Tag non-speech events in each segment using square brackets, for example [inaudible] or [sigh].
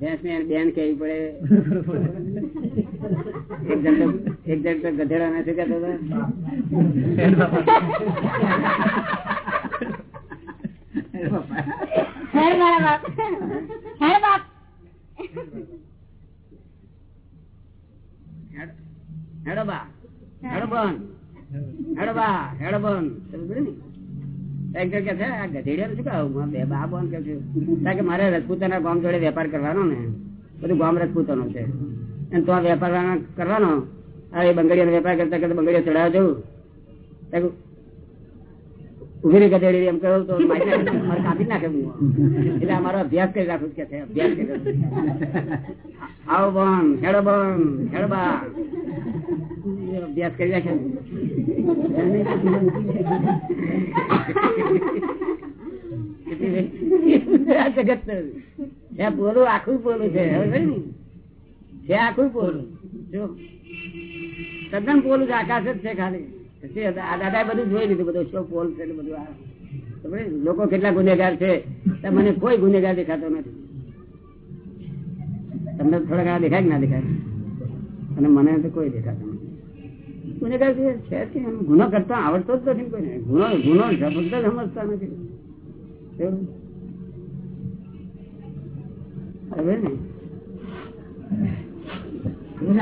ભેંસ ને બેન કેવી પડે? [laughs] એક જણ તો એક જણ તો ગધેડા નથી કહેતો હતો. હેર મારા બાપ હેર હેડ- હેડો બા. હેડો બન. હેડો બા હેડો બન. સમજ્યું ને? એક જણ કે છે જોડે વેપાર કરવાનો ને. બધું ગામ રજપૂતાનો વેપાર કરતા કરતા બંગડીયા ચડાવવા જવું. ત્યાં કહું, ઊભી રહી ગધેડી. એમ કહું તો મારે અભ્યાસ કરી રાખું કે છે અભ્યાસ કરી. આવો બોન હેડો બોન હેડો બા. અભ્યાસ કરી રાખે જગત ત્યાં પોલું આખું પોલું છે છે આખું પોલું. જો તદ્દન પોલું આકાશ જ છે ખાલી. દાદા બધું જોઈ લીધું, બધું શું પોલ છે બધું આ. લોકો કેટલા ગુનેગાર છે? મને કોઈ ગુનેગાર દેખાતો નથી. તમને થોડા ઘણા દેખાય કે ના દેખાય? અને મને તો કોઈ દેખાતો ગુનેગાર જે છે ગુનો કરતા આવડતો જ નથી કોઈને. ગુનો ગુનો શબ્દ સમજતા નથી. હવે ને?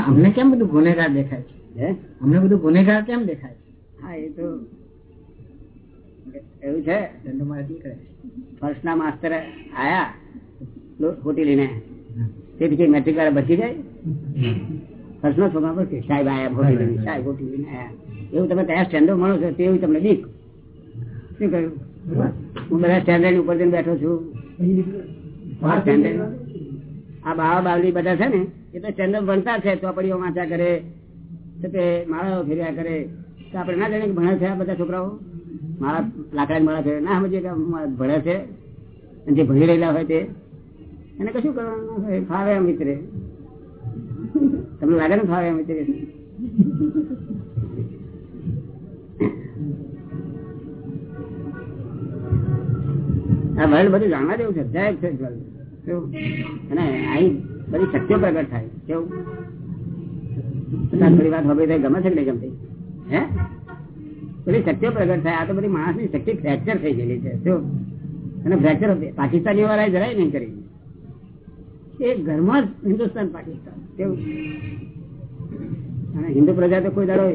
અમને કેમ બધું ગુનેગાર દેખાય છે? અમને બધું ગુનેગાર કેમ દેખાય છે? હા એ તો એવું છે? કરે ફર્સ્ટના માસ્તર આયા ખોટી લઈને. તેથી મેટ્રિક વાળા બચી જાય? ફર્સ્ટનો છોકરા પર સાહેબ આયા ખોટી લઈને સાહેબ ખોટી લઈને આયા એવું તમે કયા સ્ટેન્ડર્ડ મળો છો તેવું તમને બીક શું કહ્યું? હું બધા સ્ટેન્ડર્ડ ઉપર જઈને બેઠો છું. આ બાવા બાવલી બધા છે ને એ તો સ્ટેન્ડર્ડ ભણતા છે ચોપડીઓ વાંચ્યા કરે તો તે માળાઓ ફેર્યા કરે. તો આપણે ના જાણીએ ભણે છે આ બધા છોકરાઓ? મારા લાકડાની માળા ફેરે ના સમજીએ કે ભણે છે. અને જે ભણી રહેલા હોય તે. એને કશું કરવાનું ફાવે એમ વિતરે તમને લાગે ને ફાવે આ વર્લ્ડ બધું જાણવા જેવું છે, અધ્યાય છે અને અહીં બધી શક્તિઓ પ્રગટ થાય. કેવું? થોડી વાત હવે ગમે છે કે ગમતી? હે? બધી શક્તિઓ પ્રગટ થાય. આ તો બધી માણસની શક્તિ ફ્રેક્ચર થઈ ગયેલી છે. શું અને ફ્રેક્ચર પાકિસ્તાની વાળા જરાય નહીં કરી. એ ઘરમાં જ હિન્દુસ્તાન પાકિસ્તાન કેવું અને હિન્દુ પ્રજા તો કોઈ દાડો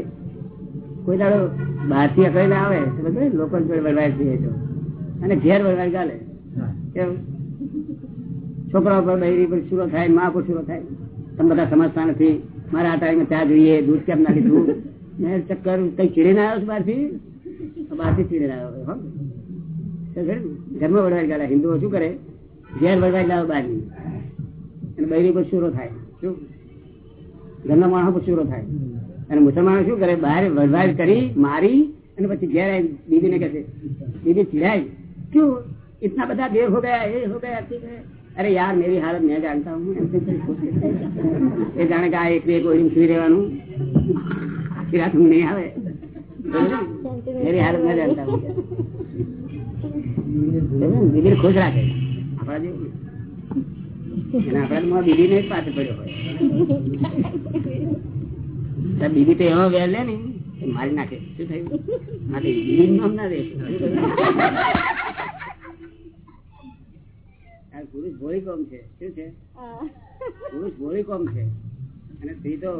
કોઈ દાડો બહારથી અકળીને આવે તો બધું લોકો વળવાય છે તો. અને ઘેર વળવાય ચાલે. કેવું છોકરા પર બહેરી પર શરૂ થાય મા પર શરૂ થાય. તમે બધા સમજતા નથી. મારે આ ટાઈમે ચા જોઈએ દૂધ કેમ ના લીધું? મેં ચક્કર કઈ ચીડીને આવ્યો છું બહારથી? બહારથી ચીડીને આવ્યો હો. ઘરમાં વળવાય ગયા હિન્દુઓ શું કરે? ઘેર વળવાય ગયા બહારની. અને મુસલમાનો શું કરે? બહાર વડવાડ કરી, મારી, અને પછી ઘેર દીદી ને કહે દીદી ચીડાય? ક્યુ ઇતના બધા દેર હો ગયા, એ હો ગયા અરે યાર, મેરી હાલત મેં જાણતા હું એ જાણે કે આ એક એક ઓળી સુઈ રહેવાનું. નહીં આવે. હાલત મેં જાણતા હું. દિલીર ખુશ રાખે. આપણા જેવું. બીબી ને પાછળ પડ્યો હોય. બીડી તો એવો વેલ ને મારી નાખે. શું થયું? માટે બીડી નામ ના દે પુરુષ ભોળી કોમ છે. શું છે? પુરુષ ભોળી કોમ છે. અને સ્ત્રી તો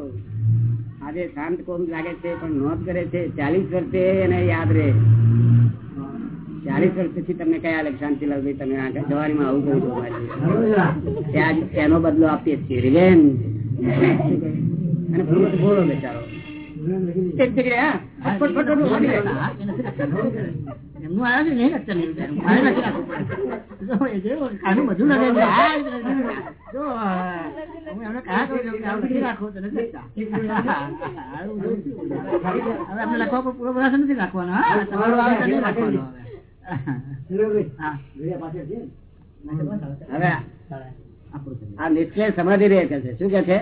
આજે શાંત કોમ લાગે છે, પણ નોંધ કરે છે, ચાલીસ વર્ષે એને યાદ રહે. ચાલીસ વર્ષ પછી તમને કયા અલગ શાંતિ લાગે તમે આ જવાનીમાં આવું કર્યું ત્યાં એનો બદલો આપીએ છીએ. રિવેન અને પુરુષ ભોળો બેચારો. લખવા પર પૂરો નથી રાખવાનો. હવે. આ નિશ્ચય સમાધિ રે કે છે. શું કે છે?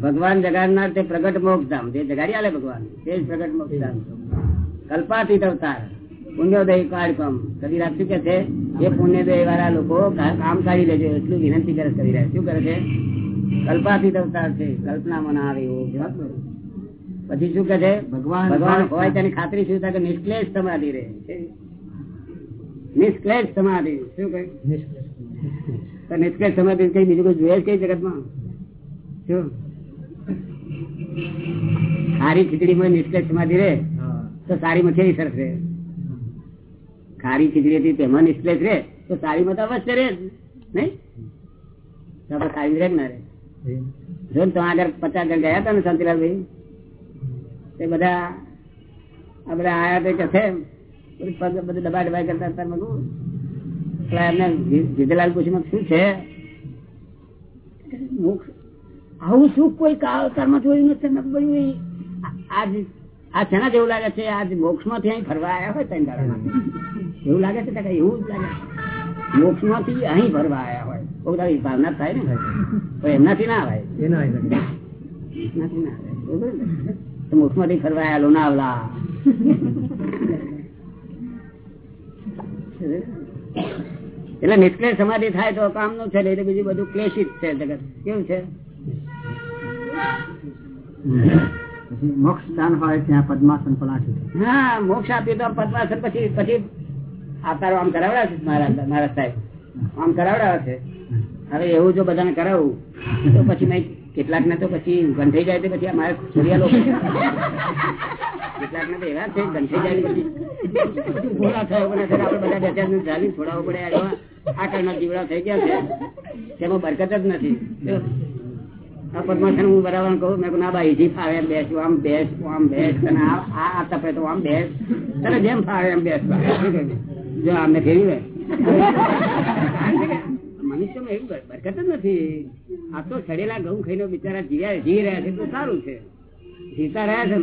ભગવાન જગાડનાર તે પ્રગટ મોક્ષધામ. જે જગાડી આલે ભગવાન તે જ પ્રગટ મોક્ષધામ. કલ્પાતીત અવતાર પુણ્યોદય કાર્યક્રમ કવિરાજ શું કે છે? એ પુણ્યોદય વાળા લોકો કામ કાઢી લેજો એટલું વિનંતી કરે કવિરાજ શું કરે છે? કલ્પાતીત અવતાર છે. કલ્પનામાં ના આવે એવો પછી શું કે છે? ભગવાન ભગવાન હોય તેની ખાતરી શું થાય કે નિષ્ક્લેશ સમાધિ રહે છે. નિષ્ક્લેશ સમાધિ, શું તો કઈ બીજું કોઈ જોઈએ કઈ જગતમાં શું? ખારી ખીચડીમાં નિષ્કલેશ સમાધિ રે તો સારી કેવી સરસ રે ખારી ખીચડી હતી તેમાં નિષ્કલેશ રે તો સારીમાં તો અવશ્ય રે નહીં? તો સારી રે ના રે જો તમે આગળ પચાસ જણ ગયા હતા ને શાંતિલાલભાઈ, તે બધા આ બધા આયા તે કે બધું પગ બધું દબા દબાઈ કરતા હતા બધું એમને જીતેલાલ પૂછ્યું શું છે? મોક્ષ આવું સુખ કોઈ કાળમાં જોયું નથી? આ- આજ આ શેના જેવું લાગે છે? આજ મોક્ષમાંથી અહીં ફરવા આવ્યા હોય ત્રણ દાડામાં. એવું લાગે છે? કે એવું જ લાગે મોક્ષમાંથી અહીં ફરવા આવ્યા હોય. બહુ તારી ભાવના થાય ને? પણ એમનાથી ના આવે. એમનાથી ના આવે? તો મોક્ષમાંથી ફરવા આવ્યા લોનાવલા એટલે નિષ્ક્લેશ સમાધિ થાય તો કામનું છે એટલે બીજું બધું ક્લેશિત છે જગત. કેવું છે? મોક્ષ દાન હોય ત્યાં પદ્માસન પણ આઠું હા મોક્ષ આપ્યું તો પદ્માસન પછી પછી આતારો આમ કરાવડા છે મહારાજ મહારાજ સાહેબ. આમ કરાવડાવે છે હવે એવું જો બધાને કરાવું તો પછી મેં કેટલાક ને તો પછી ગંઠાઈ જાય તો પછી મારે છોડિયા લોકો. કેટલાક હું બરાબર કહું, મેં ના ભાઈ જી ફાવે એમ બેસ આમ બેસ આમ બેસ અને આ તપે તો આમ બેસ. તને જેમ ફાવે એમ બેસ જો આમને લે મનુષ્યમાં એવું બરકત જ નથી. આ તો સડેલા ઘઉં ખાઈને બિચારા જીવ્યા, જીવી રહ્યા છે, તો સારું છે. જીવતા રહ્યા છે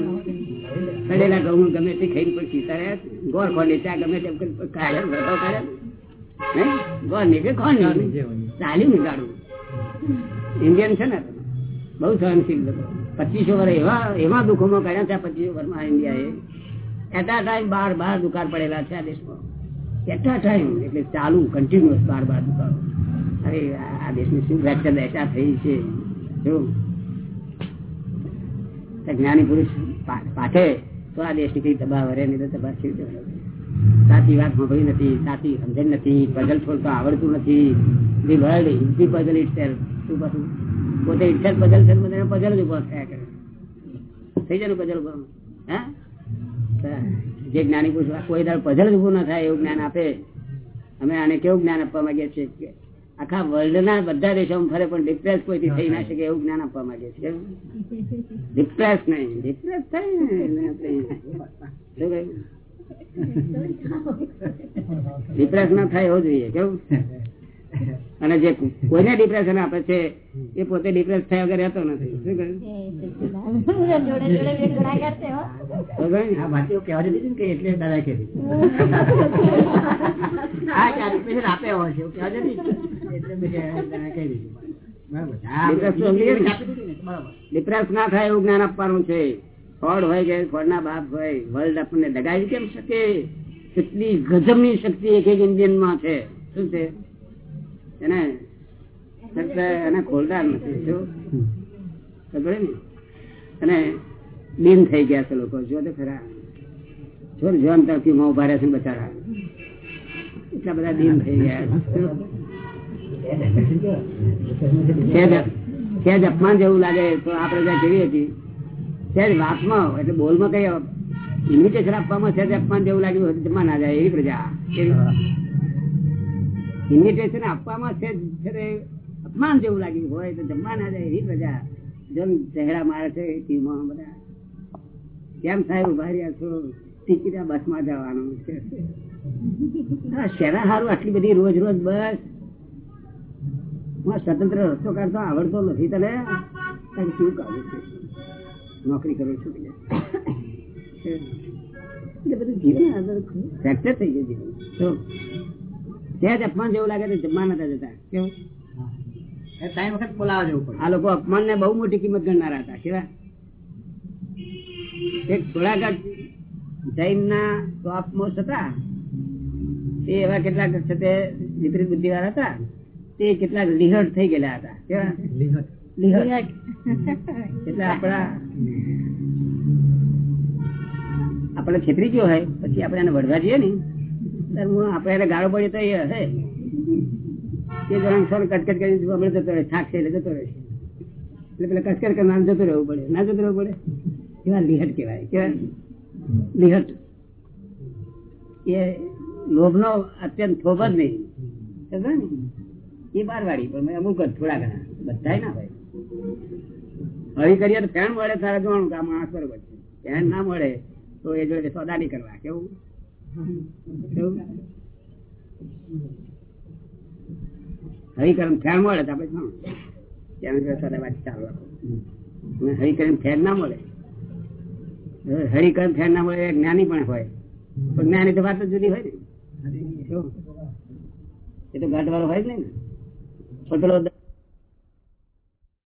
સડેલા ઘઉં ગમે તે ખાઈ પણ સીતા રહ્યા છે. ગોળ ખોલી ચા ગમે તેમ કાઢે ગોળ નીકળે કોણ નીકળે ચાલ્યું નીકાળું ઇન્ડિયન છે ને? બહુ સહનશીલ લોકો. પચીસો વર્ષ એવા એવા દુઃખોમાં કર્યા છે પચીસો વર્ષમાં ઇન્ડિયાએ એટલા ટાઈમ બાર બાર દુકાળ પડેલા છે આ દેશમાં. એટ ટાઈમ એટલે ચાલુ કન્ટિન્યુઅસ બાર બાર દુકાળ અરે આ દેશની શું વ્યાખ્યા દશા થઈ છે? જો જ્ઞાની પુરુષ પાઠે તો આ દેશની કઈ તબાહ વરે નહીં તો સાચી વાત સાંભળી નથી, સાચી સમજણ નથી પઝલ તો આવડતું નથી. The world is the itself શું પાછું? પોતે ઇટ સેલ્ફ પઝલ છે ઊભો થયા કરે. થઈ જાય ને પઝલ ઊભો? હા? જે જ્ઞાની પુરુષ કોઈ દર પઝલ જ ઉભું ના થાય એવું જ્ઞાન આપે. અમે આને કેવું જ્ઞાન આપવા માંગીએ છીએ? આખા વર્લ્ડ ના બધા દેશોમાં ફરે પણ ડિપ્રેસ કોઈથી થઈ ના શકે એવું જ્ઞાન આપવા માંગે છે ડિપ્રેસ નહીં ડિપ્રેસ થાય ડિપ્રેસ ના થાય એવું જોઈએ કેવું અને જે કોઈને ડિપ્રેશન આપે છે એ પોતે ડિપ્રેસ થયા વગર રહેતો નથી આપે હોય છે. ડિપ્રેસ ને? ને, ના થાય એવું જ્ઞાન આપવાનું છે. ફળ હોય કે ફળના બાપ હોય વર્લ્ડ આપણને દગાવી કેમ શકે? કેટલી ગજબની શક્તિ એક એક ઇન્ડિયનમાં છે. શું છે? એને ખોલદાર નથી શું? ખબર ને અને બીન થઈ ગયા છે લોકો. જો તો ખરા. જો ને જોન તરફથી મોં છે બચારા. એટલા બધા દિન થઈ ગયા? સહેજ અપમાન જેવું લાગે તો આ પ્રજા કેવી હતી સહેજ વાતમાં એટલે બોલમાં કઈ ઇન્વિટેશન આપવામાં સહેજ અપમાન જેવું લાગ્યું હોય જમા ના જાય એવી પ્રજા. ઇન્વિટેશન આપવામાં સહેજ અપમાન જેવું લાગ્યું હોય તો જમવા ના જાય એવી પ્રજા. જેમ ચહેરા મારે છે ટીમમાં બધા. કેમ સાહેબ ઊભા રહ્યા છો? ટિકિટ બસમાં જવાનું છે. શેના હારું આટલી બધી રોજ રોજ બસ? સ્વતંત્ર રસ્તો કાઢતો આવડતો નથી તને? શું કાઢું છે? નોકરી કરું છું એટલે બધું જીવન ફ્રેક્ચર થઈ ગયું જીવન. તો સહેજ અપમાન જેવું લાગે તો જમવા નતા જતા. કેવું? ત્રણ વખત બોલાવા જવું પડે. આ લોકો અપમાન ને બહુ મોટી કિંમત ગણનારા હતા કેવા? એક થોડાક જૈન ના ટોપ મોસ્ટ હતા. એ એવા કેટલાક છે તે વિપરીત બુદ્ધિ વાળા હતા. તે કેટલાક લિહટ થઈ ગયેલા હતા. કેવા? લિહટ એટલે આપણા આપણે છેતરી ગયો હોય પછી આપણે એને વળવા જઈએ ને આપણે એને ગાળો પડ્યો તો એ હશે. તે જણા સર કટકટ કરી આપણે જતો રહે છાક છે એટલે જતો રહે એટલે પેલા કચકર કરનાર જતું રહેવું પડે. ના જતું રહેવું પડે? કેવા લિહટ કહેવાય કેવા? લિહટ એ લોભનો અત્યંત થોભ જ નહીં. ને? એ બાર વાળી પણ અમુક જ થોડા ઘણા. બધા ના ભાઈ હળી કરીએ તો ફેન મળે તારે જોવાનું કે આ બરોબર છે? ફેન ના મળે તો એ જોડે સોદા નહીં કરવા. કેવું? હળી કરીને મળે તો આપણે અને હળી કરીને ના મળે. હરિકરમ ફેર ના મળે જ્ઞાની પણ હોય. પણ જ્ઞાની તો વાત જુદી હોય ને. એ તો ઘાટ હોય જ ને. પણ પેલો